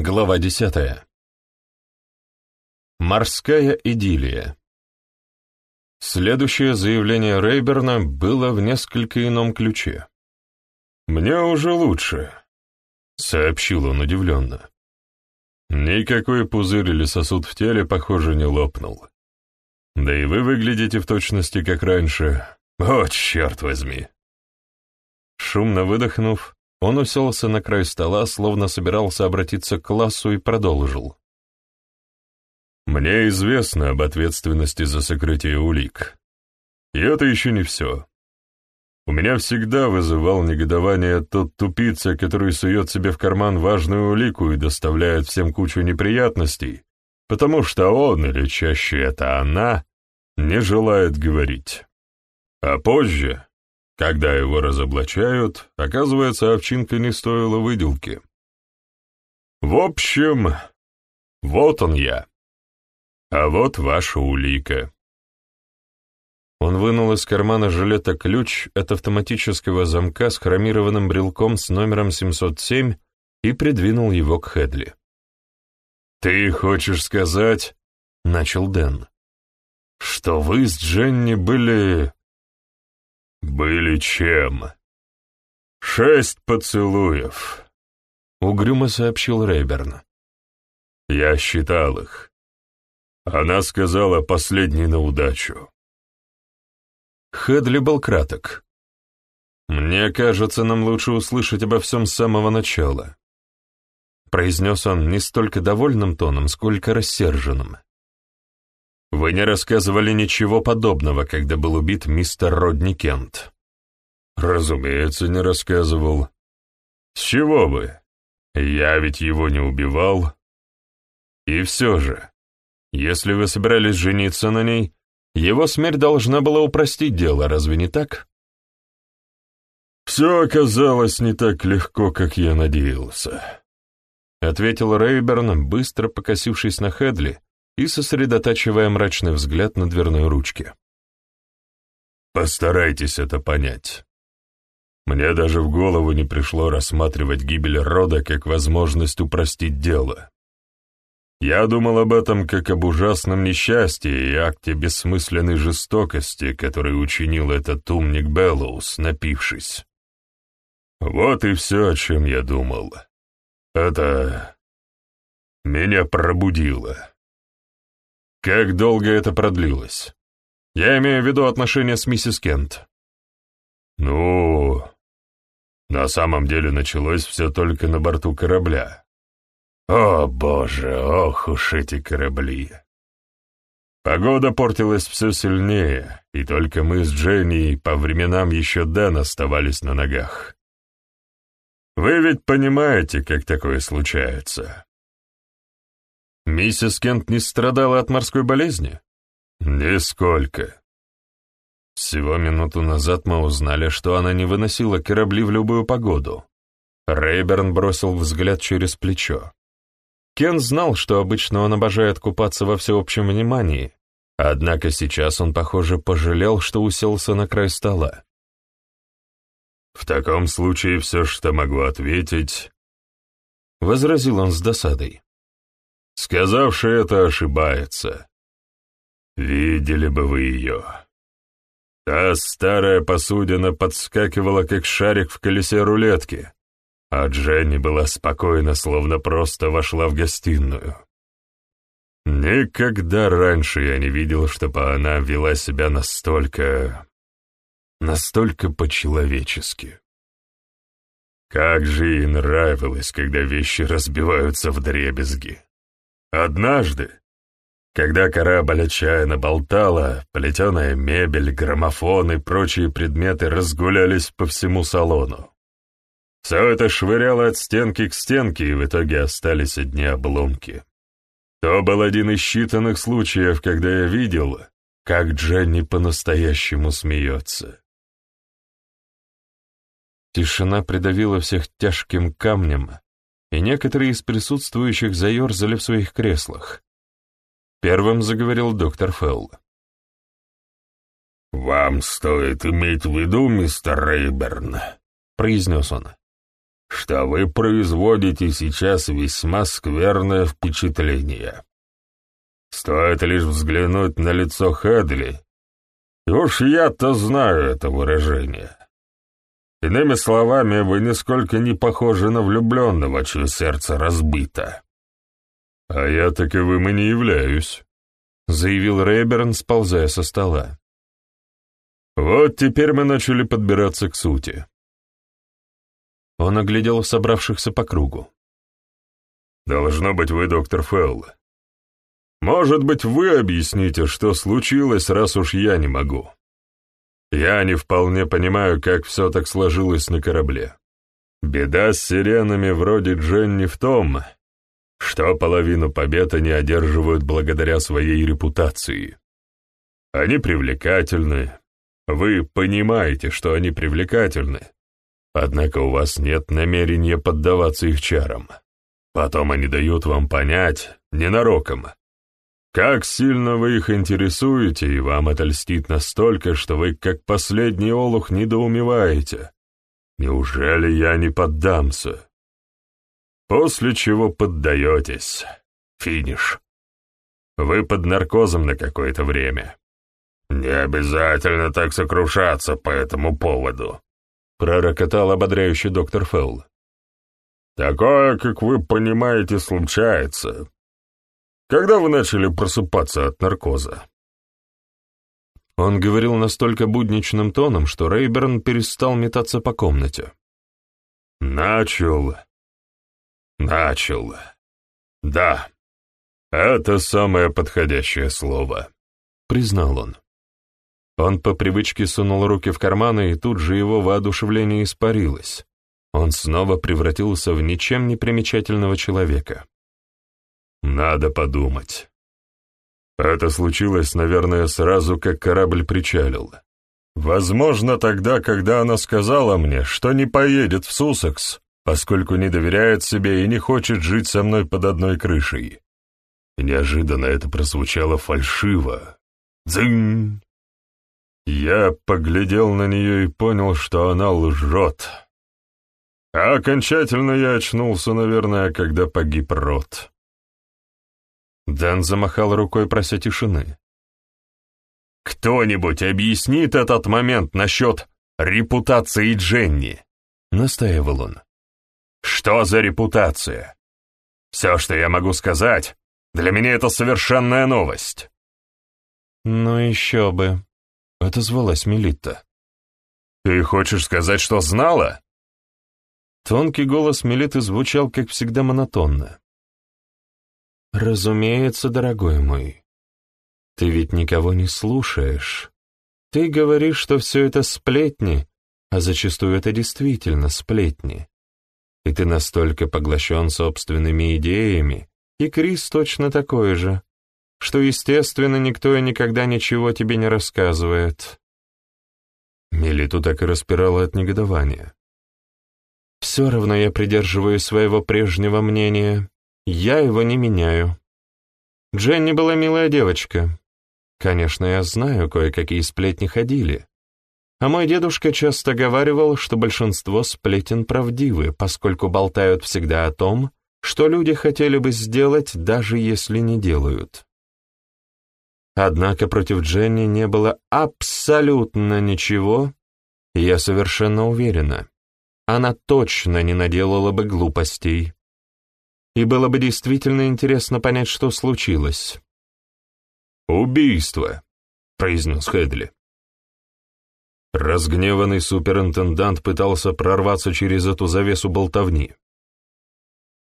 Глава десятая. Морская идиллия. Следующее заявление Рейберна было в несколько ином ключе. «Мне уже лучше», — сообщил он удивленно. «Никакой пузырь или сосуд в теле, похоже, не лопнул. Да и вы выглядите в точности, как раньше. О, черт возьми!» Шумно выдохнув, он уселся на край стола, словно собирался обратиться к классу и продолжил. «Мне известно об ответственности за сокрытие улик. И это еще не все. У меня всегда вызывал негодование тот тупица, который сует себе в карман важную улику и доставляет всем кучу неприятностей, потому что он, или чаще это она, не желает говорить. А позже, когда его разоблачают, оказывается, овчинка не стоила выделки. В общем, вот он я. А вот ваша улика. Он вынул из кармана жилета ключ от автоматического замка с хромированным брелком с номером 707 и придвинул его к Хедли. «Ты хочешь сказать, — начал Дэн, — что вы с Дженни были «Были чем?» «Шесть поцелуев», — угрюмо сообщил Рейберн. «Я считал их. Она сказала последний на удачу». Хедли был краток. «Мне кажется, нам лучше услышать обо всем с самого начала», — произнес он не столько довольным тоном, сколько рассерженным. Вы не рассказывали ничего подобного, когда был убит мистер Родни Кент. Разумеется, не рассказывал. С чего вы? Я ведь его не убивал. И все же, если вы собирались жениться на ней, его смерть должна была упростить дело, разве не так? «Все оказалось не так легко, как я надеялся», — ответил Рейберн, быстро покосившись на Хедли, и сосредотачивая мрачный взгляд на дверной ручке. «Постарайтесь это понять. Мне даже в голову не пришло рассматривать гибель рода как возможность упростить дело. Я думал об этом как об ужасном несчастье и акте бессмысленной жестокости, который учинил этот умник Беллоус, напившись. Вот и все, о чем я думал. Это меня пробудило. Как долго это продлилось? Я имею в виду отношения с миссис Кент. Ну, на самом деле началось все только на борту корабля. О, боже, ох уж эти корабли. Погода портилась все сильнее, и только мы с Дженни по временам еще Дэн оставались на ногах. Вы ведь понимаете, как такое случается. Миссис Кент не страдала от морской болезни? Нисколько. Всего минуту назад мы узнали, что она не выносила корабли в любую погоду. Рейберн бросил взгляд через плечо. Кен знал, что обычно он обожает купаться во всеобщем внимании, однако сейчас он, похоже, пожалел, что уселся на край стола. «В таком случае все, что могу ответить...» — возразил он с досадой. Сказавший это ошибается. Видели бы вы ее. Та старая посудина подскакивала, как шарик в колесе рулетки, а Дженни была спокойна, словно просто вошла в гостиную. Никогда раньше я не видел, чтобы она вела себя настолько... настолько по-человечески. Как же ей нравилось, когда вещи разбиваются в дребезги. Однажды, когда корабль отчаянно болтала, плетеная мебель, граммофон и прочие предметы разгулялись по всему салону. Все это швыряло от стенки к стенке, и в итоге остались одни обломки. То был один из считанных случаев, когда я видел, как Дженни по-настоящему смеется. Тишина придавила всех тяжким камнем, и некоторые из присутствующих заерзали в своих креслах. Первым заговорил доктор Фелл. «Вам стоит иметь в виду, мистер Рейберн», — произнес он, что вы производите сейчас весьма скверное впечатление. Стоит лишь взглянуть на лицо Хедли, и уж я-то знаю это выражение. Иными словами, вы нисколько не похожи на влюбленного, чье сердце разбито. «А я таковым и не являюсь», — заявил Рейберн, сползая со стола. «Вот теперь мы начали подбираться к сути». Он оглядел собравшихся по кругу. «Должно быть вы, доктор Фелл. Может быть, вы объясните, что случилось, раз уж я не могу. Я не вполне понимаю, как все так сложилось на корабле. Беда с сиренами вроде Дженни в том, что половину побед они одерживают благодаря своей репутации. Они привлекательны. Вы понимаете, что они привлекательны. Однако у вас нет намерения поддаваться их чарам. Потом они дают вам понять, ненароком, как сильно вы их интересуете, и вам это льстит настолько, что вы, как последний олух, недоумеваете. Неужели я не поддамся? После чего поддаетесь. Финиш. Вы под наркозом на какое-то время. Не обязательно так сокрушаться по этому поводу, пророкотал ободряющий доктор Фелл. Такое, как вы понимаете, случается. Когда вы начали просыпаться от наркоза?» Он говорил настолько будничным тоном, что Рейберн перестал метаться по комнате. «Начал. Начал. Да, это самое подходящее слово», — признал он. Он по привычке сунул руки в карманы, и тут же его воодушевление испарилось. Он снова превратился в ничем не примечательного человека. Надо подумать. Это случилось, наверное, сразу, как корабль причалил. Возможно, тогда, когда она сказала мне, что не поедет в Сусекс, поскольку не доверяет себе и не хочет жить со мной под одной крышей. Неожиданно это прозвучало фальшиво. Дзынь! Я поглядел на нее и понял, что она лжет. А окончательно я очнулся, наверное, когда погиб Рот. Дэн замахал рукой, прося тишины. «Кто-нибудь объяснит этот момент насчет репутации Дженни?» — настаивал он. «Что за репутация? Все, что я могу сказать, для меня это совершенная новость». «Ну еще бы», — отозвалась Мелитта. «Ты хочешь сказать, что знала?» Тонкий голос Мелиты звучал, как всегда, монотонно. «Разумеется, дорогой мой. Ты ведь никого не слушаешь. Ты говоришь, что все это сплетни, а зачастую это действительно сплетни. И ты настолько поглощен собственными идеями, и Крис точно такой же, что, естественно, никто и никогда ничего тебе не рассказывает». Мелиту так и распирала от негодования. «Все равно я придерживаюсь своего прежнего мнения. Я его не меняю. Дженни была милая девочка. Конечно, я знаю, кое-какие сплетни ходили. А мой дедушка часто говаривал, что большинство сплетен правдивы, поскольку болтают всегда о том, что люди хотели бы сделать, даже если не делают. Однако против Дженни не было абсолютно ничего, я совершенно уверена, она точно не наделала бы глупостей и было бы действительно интересно понять, что случилось. «Убийство», — произнес Хедли. Разгневанный суперинтендант пытался прорваться через эту завесу болтовни.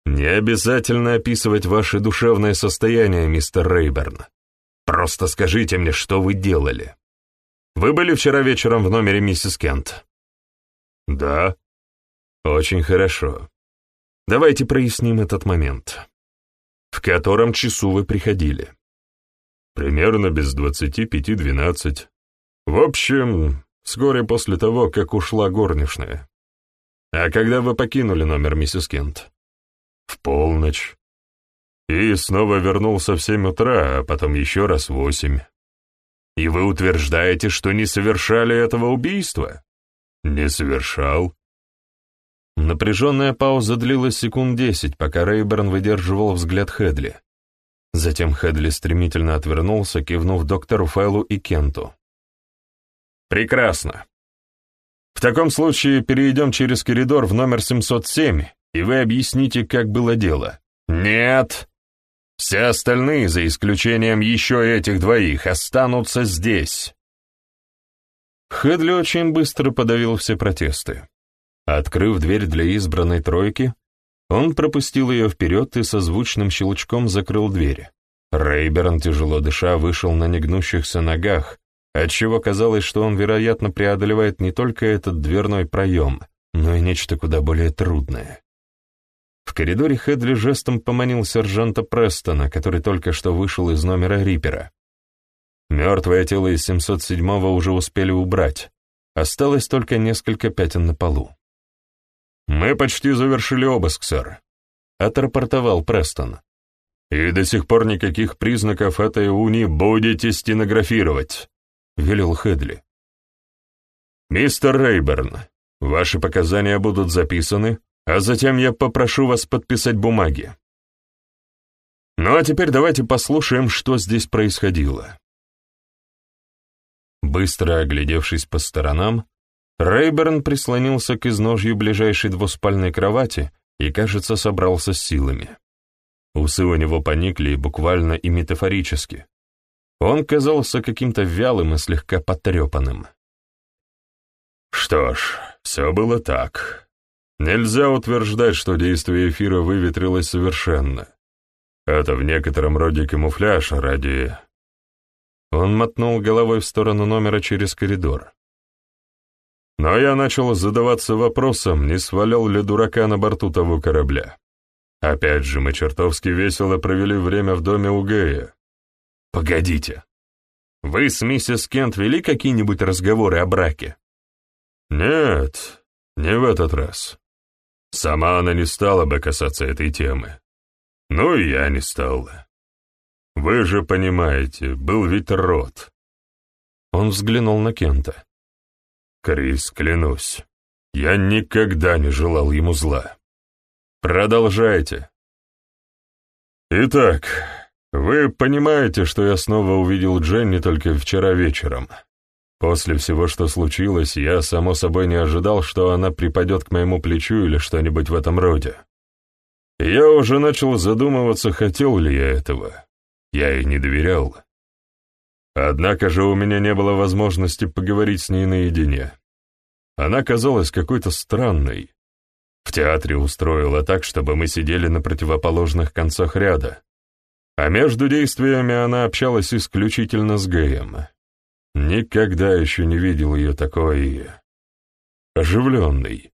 «Не обязательно описывать ваше душевное состояние, мистер Рейберн. Просто скажите мне, что вы делали. Вы были вчера вечером в номере миссис Кент?» «Да». «Очень хорошо. Давайте проясним этот момент. В котором часу вы приходили? Примерно без двадцати пяти двенадцать. В общем, вскоре после того, как ушла горничная. А когда вы покинули номер миссис Кент? В полночь. И снова вернулся в семь утра, а потом еще раз в восемь. И вы утверждаете, что не совершали этого убийства? Не совершал. Напряженная пауза длилась секунд десять, пока Рейберн выдерживал взгляд Хедли. Затем Хедли стремительно отвернулся, кивнув доктору Файлу и Кенту. «Прекрасно. В таком случае перейдем через коридор в номер 707, и вы объясните, как было дело». «Нет!» Все остальные, за исключением еще этих двоих, останутся здесь. Хедли очень быстро подавил все протесты. Открыв дверь для избранной тройки, он пропустил ее вперед и со звучным щелчком закрыл дверь. Рейберн, тяжело дыша, вышел на негнущихся ногах, отчего казалось, что он, вероятно, преодолевает не только этот дверной проем, но и нечто куда более трудное. В коридоре Хедли жестом поманил сержанта Престона, который только что вышел из номера Рипера. Мертвое тело из 707-го уже успели убрать. Осталось только несколько пятен на полу. «Мы почти завершили обыск, сэр», — отрапортовал Престон. «И до сих пор никаких признаков этой уни будете стенографировать», — велел Хедли. «Мистер Рейберн, ваши показания будут записаны, а затем я попрошу вас подписать бумаги. Ну а теперь давайте послушаем, что здесь происходило. Быстро оглядевшись по сторонам, Рейберн прислонился к изножью ближайшей двуспальной кровати и, кажется, собрался с силами. Усы у него поникли буквально и метафорически. Он казался каким-то вялым и слегка потрепанным. Что ж, все было так. Нельзя утверждать, что действие эфира выветрилось совершенно. Это в некотором роде камуфляж ради... Он мотнул головой в сторону номера через коридор. Но я начал задаваться вопросом, не свалял ли дурака на борту того корабля. Опять же, мы чертовски весело провели время в доме у Гея. Погодите. Вы с миссис Кент вели какие-нибудь разговоры о браке? Нет, не в этот раз. Сама она не стала бы касаться этой темы. Ну и я не стал. Вы же понимаете, был ведь род. Он взглянул на Кента. Крис, клянусь, я никогда не желал ему зла. Продолжайте. Итак, вы понимаете, что я снова увидел Дженни только вчера вечером. После всего, что случилось, я, само собой, не ожидал, что она припадет к моему плечу или что-нибудь в этом роде. Я уже начал задумываться, хотел ли я этого. Я ей не доверял. Однако же у меня не было возможности поговорить с ней наедине. Она казалась какой-то странной. В театре устроила так, чтобы мы сидели на противоположных концах ряда, а между действиями она общалась исключительно с Гэем. Никогда еще не видел ее такой... оживленной.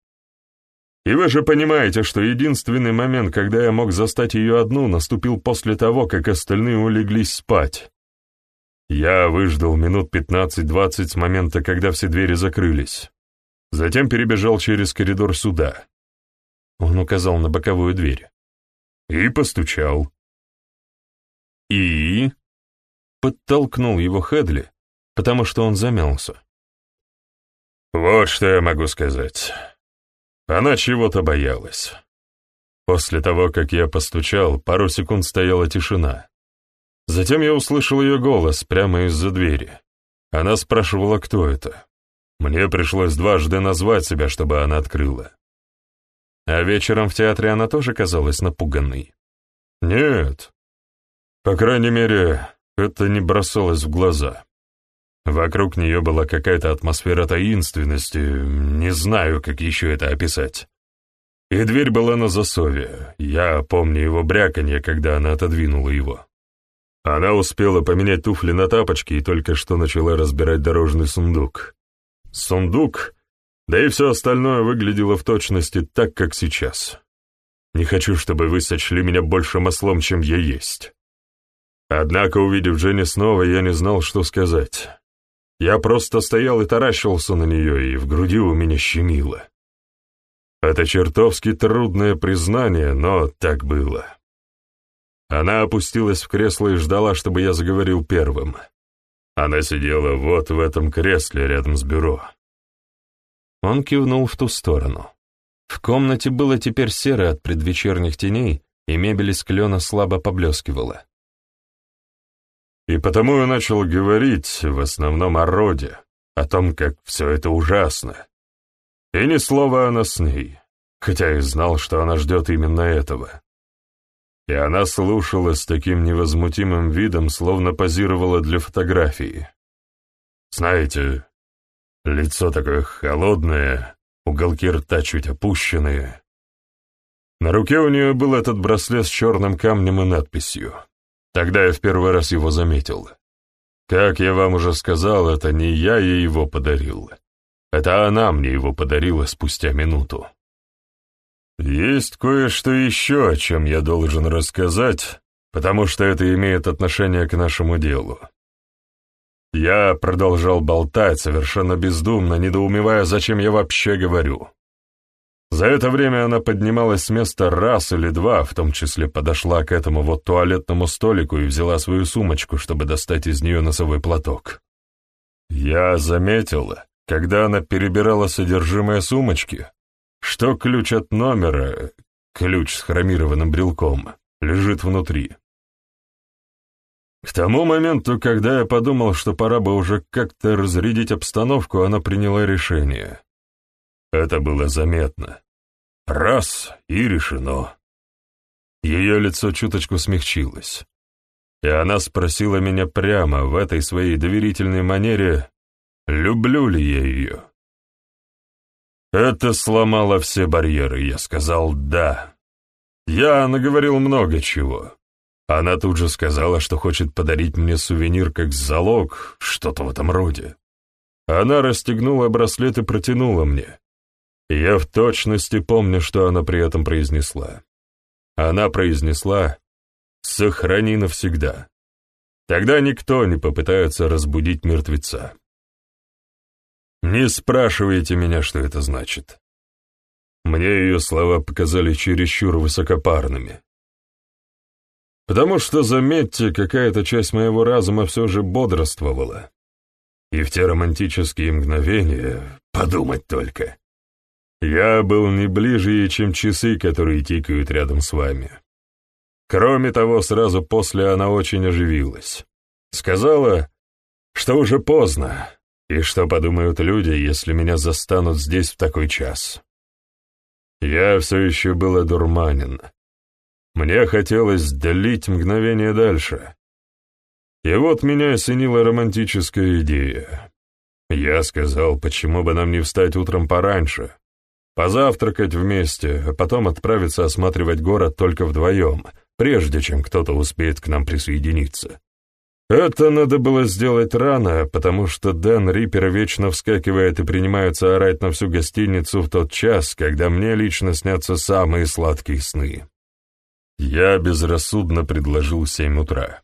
И вы же понимаете, что единственный момент, когда я мог застать ее одну, наступил после того, как остальные улеглись спать. Я выждал минут пятнадцать-двадцать с момента, когда все двери закрылись. Затем перебежал через коридор сюда. Он указал на боковую дверь. И постучал. И... Подтолкнул его Хедли, потому что он замялся. Вот что я могу сказать. Она чего-то боялась. После того, как я постучал, пару секунд стояла тишина. Затем я услышал ее голос прямо из-за двери. Она спрашивала, кто это. Мне пришлось дважды назвать себя, чтобы она открыла. А вечером в театре она тоже казалась напуганной. Нет. По крайней мере, это не бросалось в глаза. Вокруг нее была какая-то атмосфера таинственности, не знаю, как еще это описать. И дверь была на засове, я помню его бряканье, когда она отодвинула его. Она успела поменять туфли на тапочки и только что начала разбирать дорожный сундук. Сундук, да и все остальное выглядело в точности так, как сейчас. Не хочу, чтобы вы сочли меня больше маслом, чем я есть. Однако, увидев Дженни снова, я не знал, что сказать. Я просто стоял и таращился на нее, и в груди у меня щемило. Это чертовски трудное признание, но так было. Она опустилась в кресло и ждала, чтобы я заговорил первым. Она сидела вот в этом кресле рядом с бюро. Он кивнул в ту сторону. В комнате было теперь серо от предвечерних теней, и мебель из клена слабо поблескивала. И потому я начал говорить в основном о роде, о том, как все это ужасно. И ни слова она с ней, хотя и знал, что она ждет именно этого. И она слушала с таким невозмутимым видом, словно позировала для фотографии. Знаете, лицо такое холодное, уголки рта чуть опущенные. На руке у нее был этот браслет с черным камнем и надписью. Тогда я в первый раз его заметил. Как я вам уже сказал, это не я ей его подарил. Это она мне его подарила спустя минуту. Есть кое-что еще, о чем я должен рассказать, потому что это имеет отношение к нашему делу. Я продолжал болтать, совершенно бездумно, недоумевая, зачем я вообще говорю. За это время она поднималась с места раз или два, в том числе подошла к этому вот туалетному столику и взяла свою сумочку, чтобы достать из нее носовой платок. Я заметила, когда она перебирала содержимое сумочки, что ключ от номера, ключ с хромированным брелком, лежит внутри. К тому моменту, когда я подумал, что пора бы уже как-то разрядить обстановку, она приняла решение. Это было заметно. Раз — и решено. Ее лицо чуточку смягчилось. И она спросила меня прямо в этой своей доверительной манере, люблю ли я ее. Это сломало все барьеры, я сказал «да». Я наговорил много чего. Она тут же сказала, что хочет подарить мне сувенир как залог, что-то в этом роде. Она расстегнула браслет и протянула мне. Я в точности помню, что она при этом произнесла. Она произнесла «Сохрани навсегда». Тогда никто не попытается разбудить мертвеца. Не спрашивайте меня, что это значит. Мне ее слова показали чересчур высокопарными. Потому что, заметьте, какая-то часть моего разума все же бодрствовала. И в те романтические мгновения, подумать только, я был не ближе, чем часы, которые тикают рядом с вами. Кроме того, сразу после она очень оживилась. Сказала, что уже поздно, и что подумают люди, если меня застанут здесь в такой час. Я все еще был одурманен. Мне хотелось длить мгновение дальше. И вот меня осенила романтическая идея. Я сказал, почему бы нам не встать утром пораньше, позавтракать вместе, а потом отправиться осматривать город только вдвоем, прежде чем кто-то успеет к нам присоединиться. Это надо было сделать рано, потому что Дэн Риппер вечно вскакивает и принимается орать на всю гостиницу в тот час, когда мне лично снятся самые сладкие сны. Я безрассудно предложил семь утра.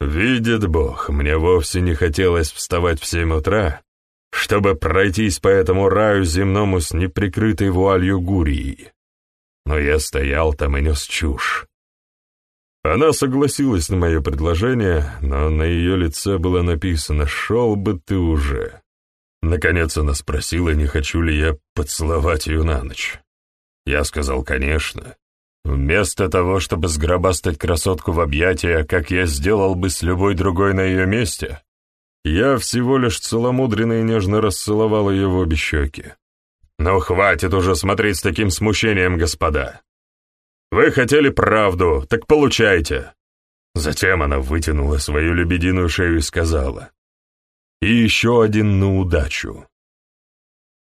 Видит Бог, мне вовсе не хотелось вставать в семь утра, чтобы пройтись по этому раю земному с неприкрытой вуалью Гурии. Но я стоял там и нес чушь. Она согласилась на мое предложение, но на ее лице было написано «Шел бы ты уже». Наконец она спросила, не хочу ли я поцеловать ее на ночь. Я сказал «Конечно». Вместо того, чтобы сгробастать красотку в объятия, как я сделал бы с любой другой на ее месте, я всего лишь целомудренно и нежно расцеловал ее в обе щеки. «Ну, хватит уже смотреть с таким смущением, господа. Вы хотели правду, так получайте». Затем она вытянула свою лебединую шею и сказала. «И еще один на удачу».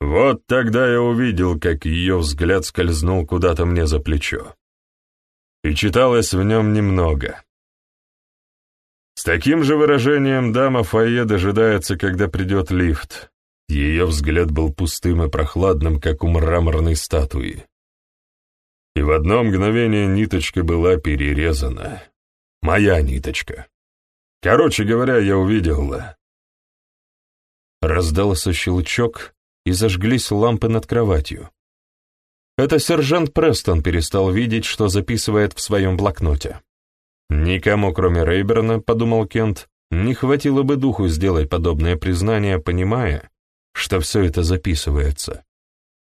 Вот тогда я увидел, как ее взгляд скользнул куда-то мне за плечо. И читалось в нем немного. С таким же выражением дама Фойе дожидается, когда придет лифт. Ее взгляд был пустым и прохладным, как у мраморной статуи. И в одно мгновение ниточка была перерезана. Моя ниточка. Короче говоря, я увидел... Раздался щелчок, и зажглись лампы над кроватью. Это сержант Престон перестал видеть, что записывает в своем блокноте. Никому, кроме Рейберна, подумал Кент, не хватило бы духу сделать подобное признание, понимая, что все это записывается.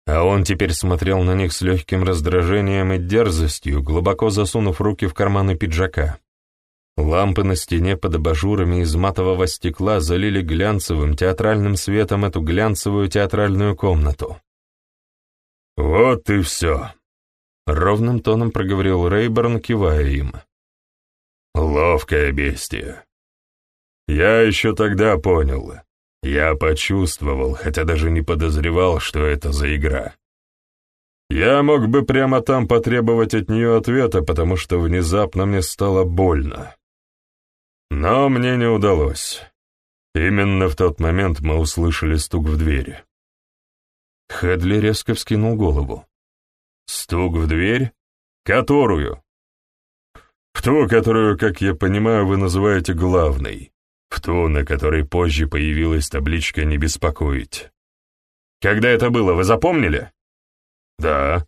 А он теперь смотрел на них с легким раздражением и дерзостью, глубоко засунув руки в карманы пиджака. Лампы на стене под абажурами из матового стекла залили глянцевым театральным светом эту глянцевую театральную комнату. «Вот и все», — ровным тоном проговорил Рейберн, кивая им. «Ловкое бестие. Я еще тогда понял. Я почувствовал, хотя даже не подозревал, что это за игра. Я мог бы прямо там потребовать от нее ответа, потому что внезапно мне стало больно. Но мне не удалось. Именно в тот момент мы услышали стук в двери. Хедли резко вскинул голову. «Стук в дверь? Которую?» «В ту, которую, как я понимаю, вы называете главной. В ту, на которой позже появилась табличка «Не беспокоить». Когда это было, вы запомнили?» «Да.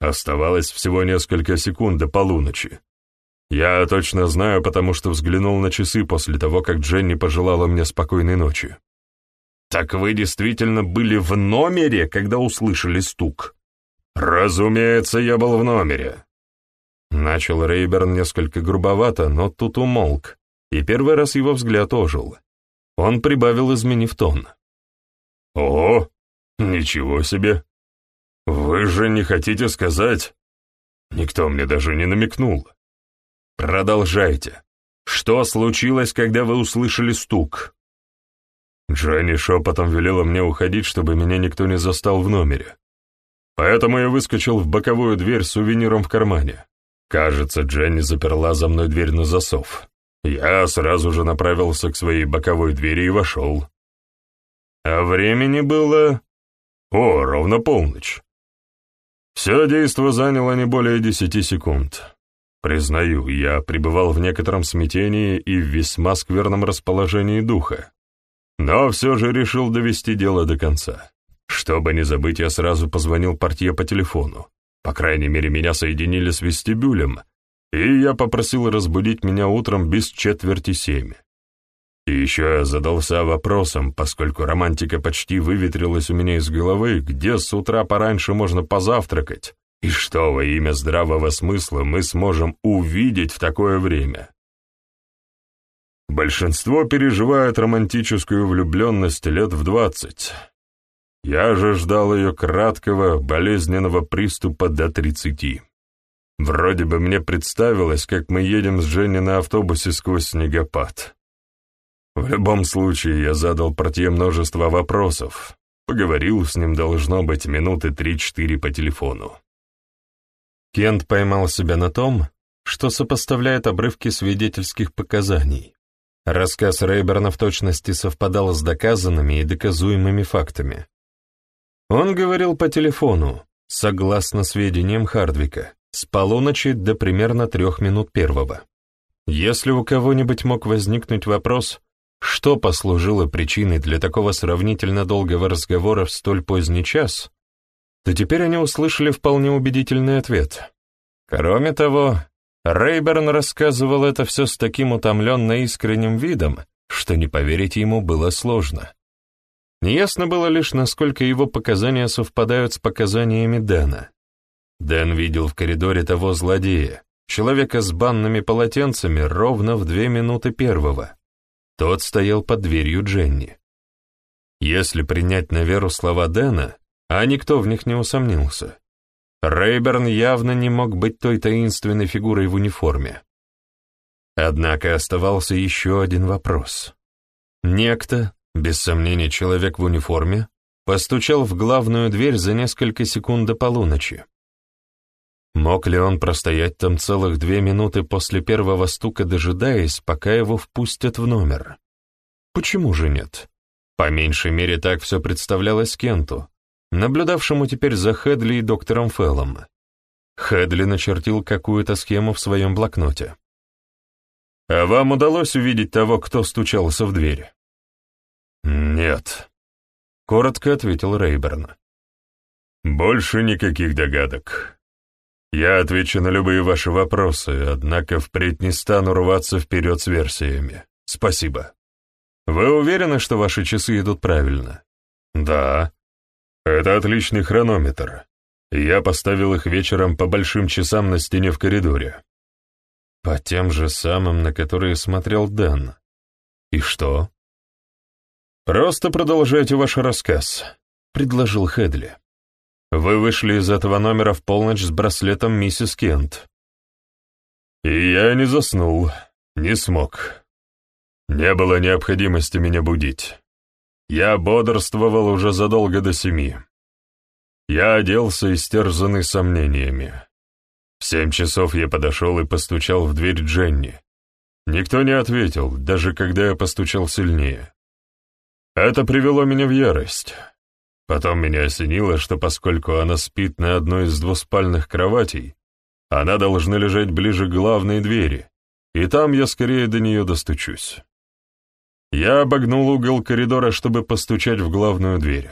Оставалось всего несколько секунд до полуночи. Я точно знаю, потому что взглянул на часы после того, как Дженни пожелала мне спокойной ночи. Так вы действительно были в номере, когда услышали стук? Разумеется, я был в номере. Начал Рейберн несколько грубовато, но тут умолк, и первый раз его взгляд ожил. Он прибавил, изменив тон. «О, ничего себе! Вы же не хотите сказать...» Никто мне даже не намекнул. «Продолжайте. Что случилось, когда вы услышали стук?» Дженни шепотом велела мне уходить, чтобы меня никто не застал в номере. Поэтому я выскочил в боковую дверь с сувениром в кармане. Кажется, Дженни заперла за мной дверь на засов. Я сразу же направился к своей боковой двери и вошел. А времени было... О, ровно полночь. Все действо заняло не более десяти секунд. Признаю, я пребывал в некотором смятении и в весьма скверном расположении духа. Но все же решил довести дело до конца. Чтобы не забыть, я сразу позвонил портье по телефону. По крайней мере, меня соединили с вестибюлем, и я попросил разбудить меня утром без четверти семь. И еще я задался вопросом, поскольку романтика почти выветрилась у меня из головы, где с утра пораньше можно позавтракать, и что во имя здравого смысла мы сможем увидеть в такое время? Большинство переживает романтическую влюбленность лет в двадцать. Я же ждал ее краткого, болезненного приступа до тридцати. Вроде бы мне представилось, как мы едем с Женей на автобусе сквозь снегопад. В любом случае, я задал портье множество вопросов. Поговорил с ним, должно быть, минуты три-четыре по телефону. Кент поймал себя на том, что сопоставляет обрывки свидетельских показаний. Рассказ Рейберна в точности совпадал с доказанными и доказуемыми фактами. Он говорил по телефону, согласно сведениям Хардвика, с полуночи до примерно трех минут первого. Если у кого-нибудь мог возникнуть вопрос, что послужило причиной для такого сравнительно долгого разговора в столь поздний час, то теперь они услышали вполне убедительный ответ. Кроме того, Рейберн рассказывал это все с таким утомленно искренним видом, что не поверить ему было сложно. Неясно было лишь, насколько его показания совпадают с показаниями Дэна. Дэн видел в коридоре того злодея, человека с банными полотенцами, ровно в две минуты первого. Тот стоял под дверью Дженни. Если принять на веру слова Дэна, а никто в них не усомнился. Рейберн явно не мог быть той таинственной фигурой в униформе. Однако оставался еще один вопрос. Некто, без сомнения человек в униформе, постучал в главную дверь за несколько секунд до полуночи. Мог ли он простоять там целых две минуты после первого стука, дожидаясь, пока его впустят в номер? Почему же нет? По меньшей мере так все представлялось Кенту, наблюдавшему теперь за Хедли и доктором Феллом. Хедли начертил какую-то схему в своем блокноте. «А вам удалось увидеть того, кто стучался в дверь?» «Нет», — коротко ответил Рейберн. «Больше никаких догадок. Я отвечу на любые ваши вопросы, однако впредь не стану рваться вперед с версиями. Спасибо». «Вы уверены, что ваши часы идут правильно?» «Да», Это отличный хронометр. Я поставил их вечером по большим часам на стене в коридоре. По тем же самым, на которые смотрел Дэн. И что? Просто продолжайте ваш рассказ, предложил Хедли. Вы вышли из этого номера в полночь с браслетом миссис Кент. И я не заснул, не смог. Не было необходимости меня будить. Я бодрствовал уже задолго до семи. Я оделся, истерзанный сомнениями. В семь часов я подошел и постучал в дверь Дженни. Никто не ответил, даже когда я постучал сильнее. Это привело меня в ярость. Потом меня осенило, что поскольку она спит на одной из двуспальных кроватей, она должна лежать ближе к главной двери, и там я скорее до нее достучусь. Я обогнул угол коридора, чтобы постучать в главную дверь.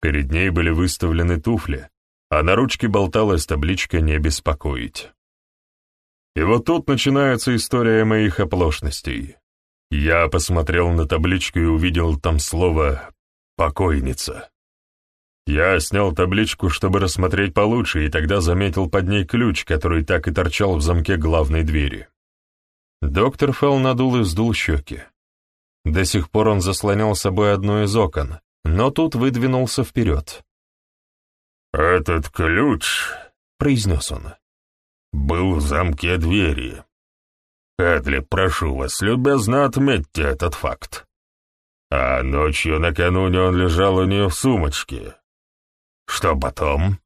Перед ней были выставлены туфли, а на ручке болталась табличка «Не беспокоить». И вот тут начинается история моих оплошностей. Я посмотрел на табличку и увидел там слово «покойница». Я снял табличку, чтобы рассмотреть получше, и тогда заметил под ней ключ, который так и торчал в замке главной двери. Доктор Фелл надул и сдул щеки. До сих пор он заслонял собой одно из окон, но тут выдвинулся вперед. «Этот ключ», — произнес он, — «был в замке двери. Эдли, прошу вас, любезно отметьте этот факт. А ночью накануне он лежал у нее в сумочке. Что потом?»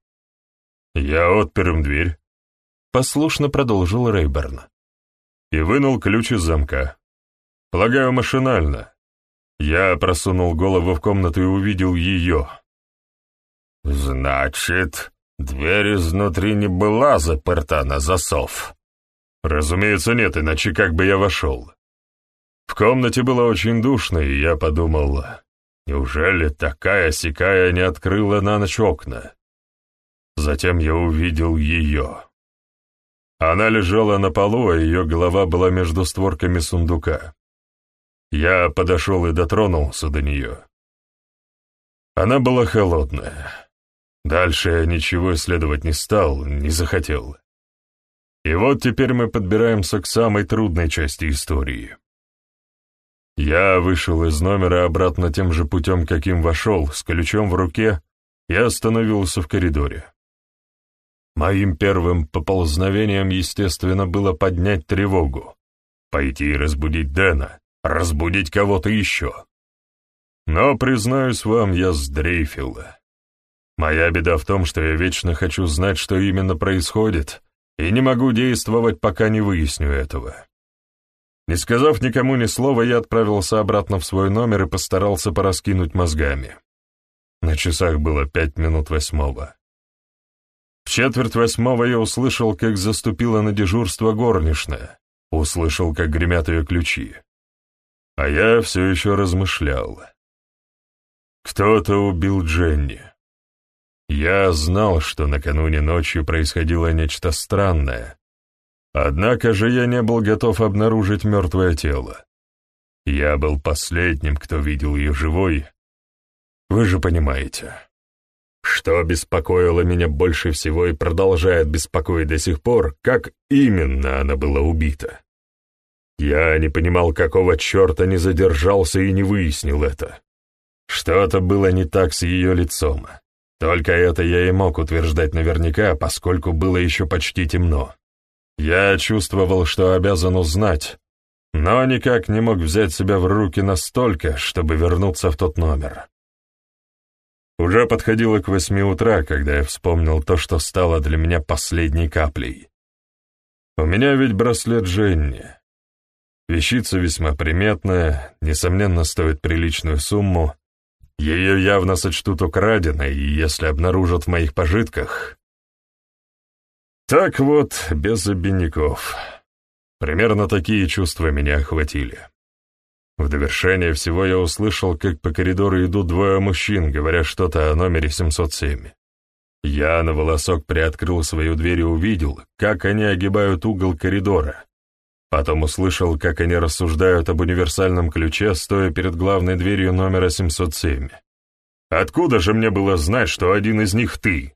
«Я отпер дверь», — послушно продолжил Рейберн. «И вынул ключ из замка. Полагаю, машинально. Я просунул голову в комнату и увидел ее. «Значит, дверь изнутри не была заперта на засов?» «Разумеется, нет, иначе как бы я вошел?» В комнате было очень душно, и я подумал, неужели такая-сякая не открыла на ночь окна? Затем я увидел ее. Она лежала на полу, а ее голова была между створками сундука. Я подошел и дотронулся до нее. Она была холодная. Дальше я ничего исследовать не стал, не захотел. И вот теперь мы подбираемся к самой трудной части истории. Я вышел из номера обратно тем же путем, каким вошел, с ключом в руке, и остановился в коридоре. Моим первым поползновением, естественно, было поднять тревогу, пойти и разбудить Дэна, разбудить кого-то еще. Но, признаюсь вам, я сдрейфил. Моя беда в том, что я вечно хочу знать, что именно происходит, и не могу действовать, пока не выясню этого. Не сказав никому ни слова, я отправился обратно в свой номер и постарался пораскинуть мозгами. На часах было пять минут восьмого. В четверть восьмого я услышал, как заступила на дежурство горничная, услышал, как гремят ее ключи. А я все еще размышлял. Кто-то убил Дженни. Я знал, что накануне ночью происходило нечто странное. Однако же я не был готов обнаружить мертвое тело. Я был последним, кто видел ее живой. Вы же понимаете. Что беспокоило меня больше всего и продолжает беспокоить до сих пор, как именно она была убита. Я не понимал, какого черта не задержался и не выяснил это. Что-то было не так с ее лицом. Только это я и мог утверждать наверняка, поскольку было еще почти темно. Я чувствовал, что обязан узнать, но никак не мог взять себя в руки настолько, чтобы вернуться в тот номер. Уже подходило к восьми утра, когда я вспомнил то, что стало для меня последней каплей. У меня ведь браслет Дженни. Вещица весьма приметная, несомненно, стоит приличную сумму. Ее явно сочтут украденной, и если обнаружат в моих пожитках... Так вот, без обиняков. Примерно такие чувства меня охватили. В довершение всего я услышал, как по коридору идут двое мужчин, говоря что-то о номере 707. Я на волосок приоткрыл свою дверь и увидел, как они огибают угол коридора, Потом услышал, как они рассуждают об универсальном ключе, стоя перед главной дверью номера 707. Откуда же мне было знать, что один из них ты?» —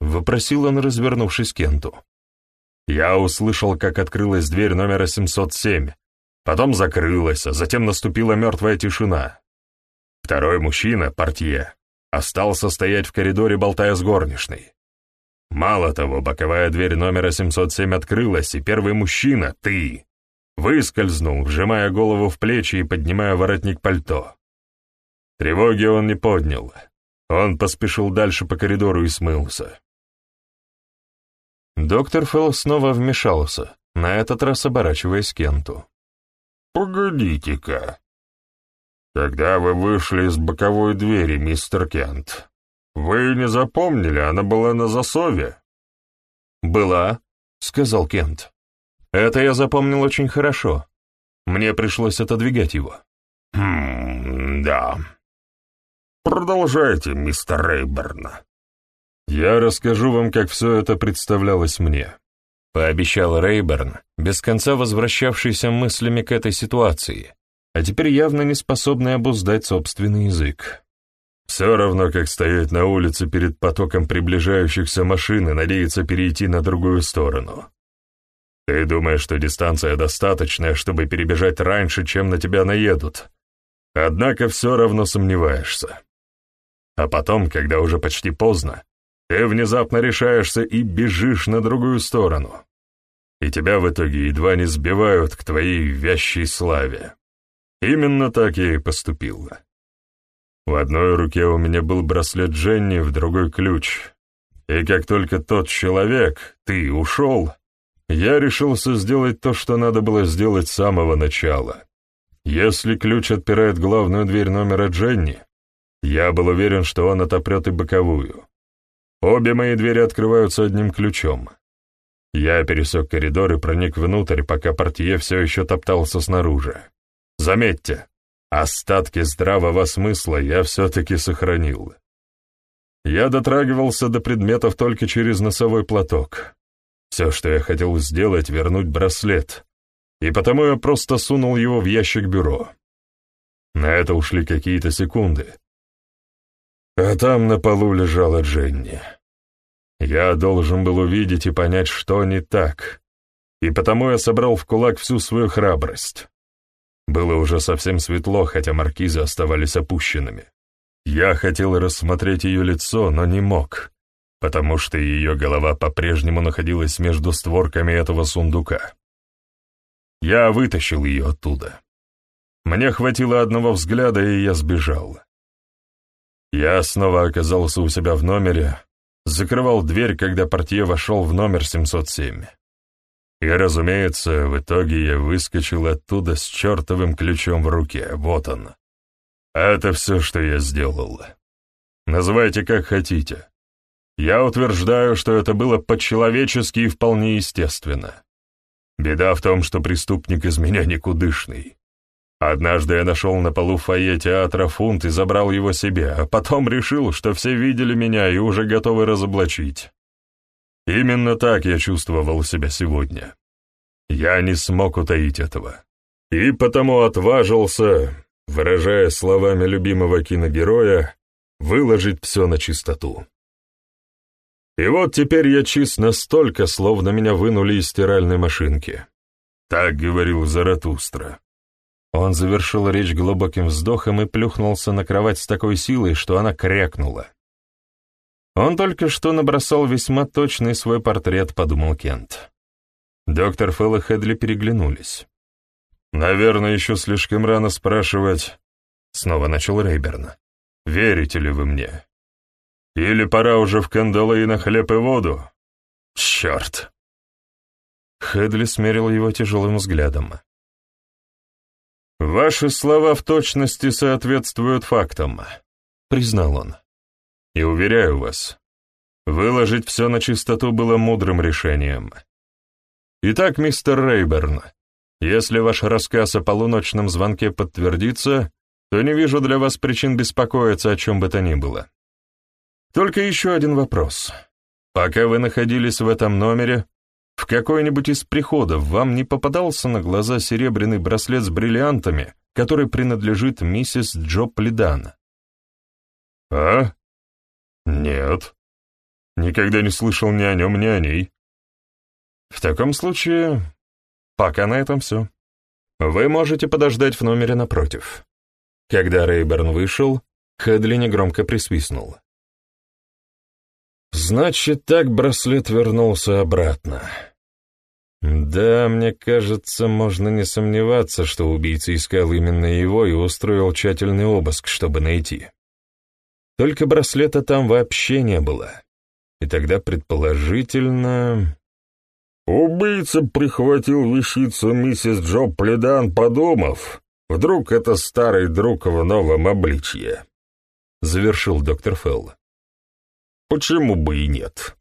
вопросил он, развернувшись к Кенту. Я услышал, как открылась дверь номера 707, потом закрылась, а затем наступила мертвая тишина. Второй мужчина, портье, остался стоять в коридоре, болтая с горничной. Мало того, боковая дверь номера 707 открылась, и первый мужчина, ты, выскользнул, вжимая голову в плечи и поднимая воротник пальто. Тревоги он не поднял. Он поспешил дальше по коридору и смылся. Доктор Фелл снова вмешался, на этот раз оборачиваясь к Кенту. «Погодите-ка. Когда вы вышли из боковой двери, мистер Кент, вы не запомнили, она была на засове?» «Была», — сказал Кент. «Это я запомнил очень хорошо. Мне пришлось отодвигать его». «Хм, да. Продолжайте, мистер Рейберн». «Я расскажу вам, как все это представлялось мне», — пообещал Рейберн, без конца возвращавшийся мыслями к этой ситуации, а теперь явно не способный обуздать собственный язык. Все равно, как стоять на улице перед потоком приближающихся машин и надеяться перейти на другую сторону. Ты думаешь, что дистанция достаточная, чтобы перебежать раньше, чем на тебя наедут. Однако все равно сомневаешься. А потом, когда уже почти поздно, ты внезапно решаешься и бежишь на другую сторону. И тебя в итоге едва не сбивают к твоей вящей славе. Именно так я и поступила. В одной руке у меня был браслет Дженни, в другой — ключ. И как только тот человек, ты, ушел, я решился сделать то, что надо было сделать с самого начала. Если ключ отпирает главную дверь номера Дженни, я был уверен, что он отопрет и боковую. Обе мои двери открываются одним ключом. Я пересек коридор и проник внутрь, пока портье все еще топтался снаружи. Заметьте, Остатки здравого смысла я все-таки сохранил. Я дотрагивался до предметов только через носовой платок. Все, что я хотел сделать, вернуть браслет, и потому я просто сунул его в ящик бюро. На это ушли какие-то секунды. А там на полу лежала Дженни. Я должен был увидеть и понять, что не так, и потому я собрал в кулак всю свою храбрость. Было уже совсем светло, хотя маркизы оставались опущенными. Я хотел рассмотреть ее лицо, но не мог, потому что ее голова по-прежнему находилась между створками этого сундука. Я вытащил ее оттуда. Мне хватило одного взгляда, и я сбежал. Я снова оказался у себя в номере, закрывал дверь, когда портье вошел в номер 707. И, разумеется, в итоге я выскочил оттуда с чертовым ключом в руке. Вот он. Это все, что я сделал. Называйте как хотите. Я утверждаю, что это было по-человечески и вполне естественно. Беда в том, что преступник из меня никудышный. Однажды я нашел на полу фойе театра фунт и забрал его себе, а потом решил, что все видели меня и уже готовы разоблачить. Именно так я чувствовал себя сегодня. Я не смог утаить этого. И потому отважился, выражая словами любимого киногероя, выложить все на чистоту. И вот теперь я чист настолько, словно меня вынули из стиральной машинки. Так говорил Заратустра. Он завершил речь глубоким вздохом и плюхнулся на кровать с такой силой, что она крякнула. Он только что набросал весьма точный свой портрет, подумал Кент. Доктор Фелл и Хедли переглянулись. «Наверное, еще слишком рано спрашивать...» Снова начал Рейберн. «Верите ли вы мне? Или пора уже в кандалы и на хлеб и воду? Черт!» Хедли смерил его тяжелым взглядом. «Ваши слова в точности соответствуют фактам», — признал он. И уверяю вас, выложить все на чистоту было мудрым решением. Итак, мистер Рейберн, если ваш рассказ о полуночном звонке подтвердится, то не вижу для вас причин беспокоиться о чем бы то ни было. Только еще один вопрос. Пока вы находились в этом номере, в какой-нибудь из приходов вам не попадался на глаза серебряный браслет с бриллиантами, который принадлежит миссис Джо Пледан? «А? Нет. Никогда не слышал ни о нем, ни о ней». «В таком случае, пока на этом все. Вы можете подождать в номере напротив». Когда Рейберн вышел, Хэдли негромко присвистнул. «Значит, так браслет вернулся обратно». Да, мне кажется, можно не сомневаться, что убийца искал именно его и устроил тщательный обыск, чтобы найти. Только браслета там вообще не было. И тогда, предположительно... Убийца прихватил вещицу миссис Джо Пледан, подумав, вдруг это старый друг в новом обличье. Завершил доктор Фелл. Почему бы и нет?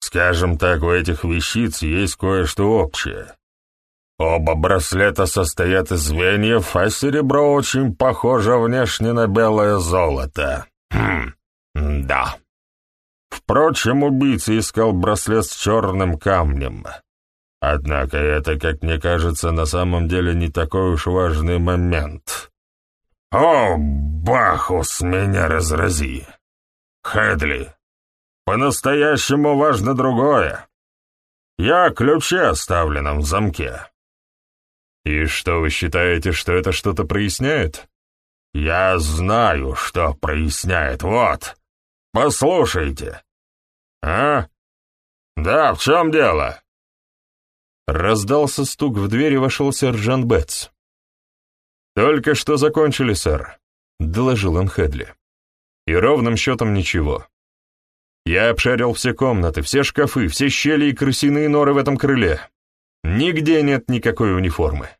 Скажем так, у этих вещиц есть кое-что общее. Оба браслета состоят из звеньев, а серебро очень похоже внешне на белое золото. Хм, да. Впрочем, убийца искал браслет с черным камнем. Однако это, как мне кажется, на самом деле не такой уж важный момент. О, Бахус, меня разрази! Хедли, по-настоящему важно другое. Я ключи оставленном в замке. И что, вы считаете, что это что-то проясняет? Я знаю, что проясняет. Вот, послушайте. «А? Да, в чем дело?» Раздался стук в дверь и вошел сержант Бетс. «Только что закончили, сэр», — доложил он Хедли. «И ровным счетом ничего. Я обшарил все комнаты, все шкафы, все щели и крысиные норы в этом крыле. Нигде нет никакой униформы.